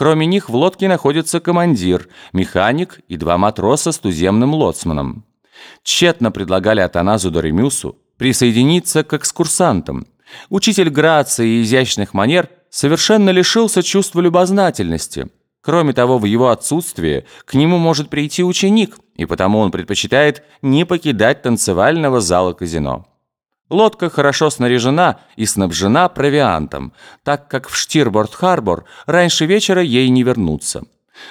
Кроме них в лодке находится командир, механик и два матроса с туземным лоцманом. Тщетно предлагали Атаназу Доремюсу присоединиться к экскурсантам. Учитель грации и изящных манер совершенно лишился чувства любознательности. Кроме того, в его отсутствие к нему может прийти ученик, и потому он предпочитает не покидать танцевального зала казино. Лодка хорошо снаряжена и снабжена провиантом, так как в Штирборд-Харбор раньше вечера ей не вернуться.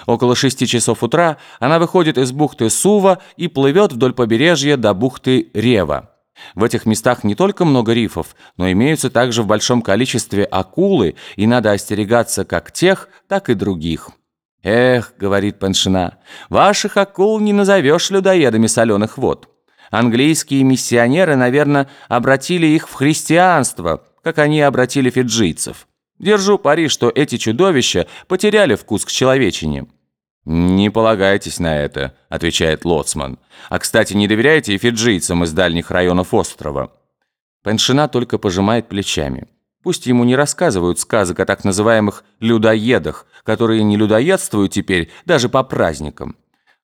Около шести часов утра она выходит из бухты Сува и плывет вдоль побережья до бухты Рева. В этих местах не только много рифов, но имеются также в большом количестве акулы, и надо остерегаться как тех, так и других. «Эх», — говорит Паншина, — «ваших акул не назовешь людоедами соленых вод». Английские миссионеры, наверное, обратили их в христианство, как они обратили фиджийцев. Держу пари, что эти чудовища потеряли вкус к человечине». «Не полагайтесь на это», — отвечает Лоцман. «А, кстати, не доверяйте и фиджийцам из дальних районов острова». Пеншина только пожимает плечами. Пусть ему не рассказывают сказок о так называемых «людоедах», которые не людоедствуют теперь даже по праздникам.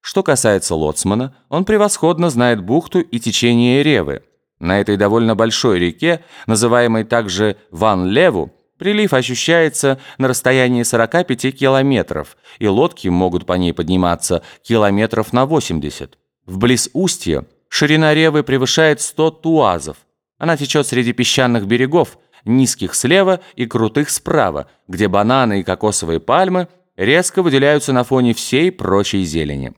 Что касается лоцмана, он превосходно знает бухту и течение Ревы. На этой довольно большой реке, называемой также Ван Леву, прилив ощущается на расстоянии 45 километров, и лодки могут по ней подниматься километров на 80. Вблиз устья ширина Ревы превышает 100 туазов. Она течет среди песчаных берегов, низких слева и крутых справа, где бананы и кокосовые пальмы резко выделяются на фоне всей прочей зелени.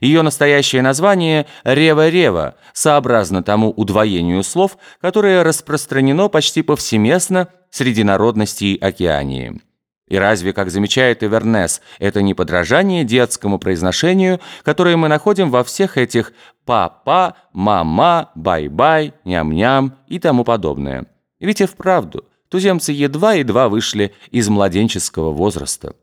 Ее настоящее название «Рева-Рева», сообразно тому удвоению слов, которое распространено почти повсеместно среди народностей Океании. И разве, как замечает Эвернес, это не подражание детскому произношению, которое мы находим во всех этих «па-па», «мама», «бай-бай», «ням-ням» и тому подобное? Ведь и вправду, туземцы едва-едва вышли из младенческого возраста.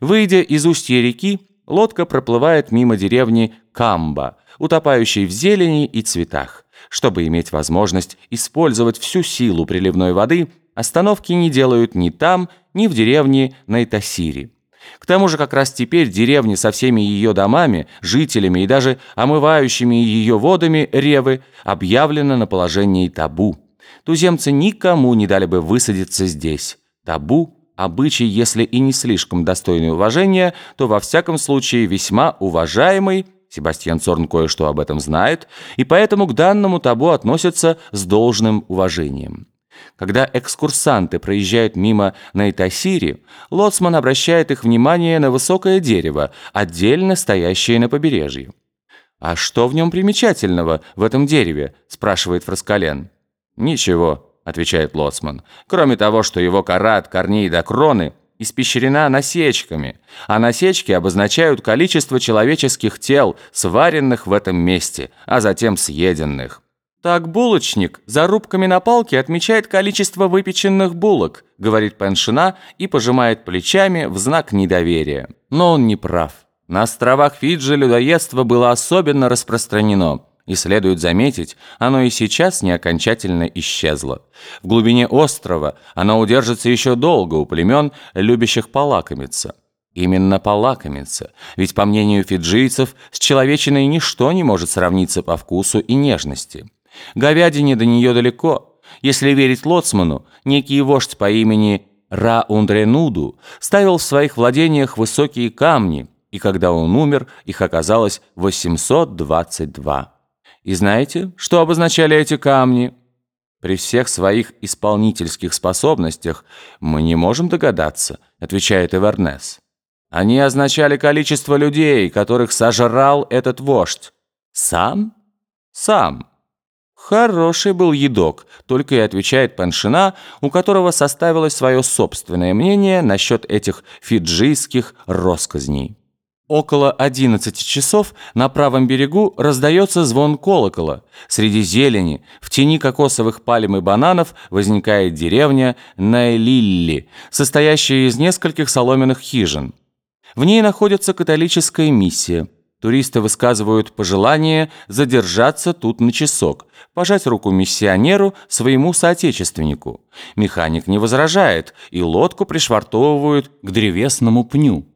Выйдя из устья реки, лодка проплывает мимо деревни Камба, утопающей в зелени и цветах. Чтобы иметь возможность использовать всю силу приливной воды, остановки не делают ни там, ни в деревне Найтасири. К тому же как раз теперь деревни со всеми ее домами, жителями и даже омывающими ее водами Ревы объявлено на положении табу. Туземцы никому не дали бы высадиться здесь. Табу Обычай, если и не слишком достойный уважения, то во всяком случае весьма уважаемый, Себастьян Цорн кое-что об этом знает, и поэтому к данному табу относятся с должным уважением. Когда экскурсанты проезжают мимо Найтасири, лоцман обращает их внимание на высокое дерево, отдельно стоящее на побережье. «А что в нем примечательного, в этом дереве?» – спрашивает Фраскален. «Ничего», отвечает Лоцман. «Кроме того, что его кора от корней до кроны испещрена насечками, а насечки обозначают количество человеческих тел, сваренных в этом месте, а затем съеденных». «Так булочник за рубками на палке отмечает количество выпеченных булок», говорит Пеншина и пожимает плечами в знак недоверия. Но он не прав. На островах Фиджи людоедство было особенно распространено – и следует заметить, оно и сейчас не окончательно исчезло. В глубине острова оно удержится еще долго у племен, любящих полакомиться. Именно полакомиться, ведь, по мнению фиджийцев, с человечиной ничто не может сравниться по вкусу и нежности. Говядине до нее далеко. Если верить Лоцману, некий вождь по имени Ра-Ундренуду ставил в своих владениях высокие камни, и когда он умер, их оказалось 822. И знаете, что обозначали эти камни? При всех своих исполнительских способностях мы не можем догадаться, отвечает Эвернес. Они означали количество людей, которых сожрал этот вождь. Сам? Сам. Хороший был едок, только и отвечает Паншина, у которого составилось свое собственное мнение насчет этих фиджийских росказней. Около 11 часов на правом берегу раздается звон колокола. Среди зелени, в тени кокосовых пальм и бананов, возникает деревня Найлилли, состоящая из нескольких соломенных хижин. В ней находится католическая миссия. Туристы высказывают пожелание задержаться тут на часок, пожать руку миссионеру, своему соотечественнику. Механик не возражает, и лодку пришвартовывают к древесному пню.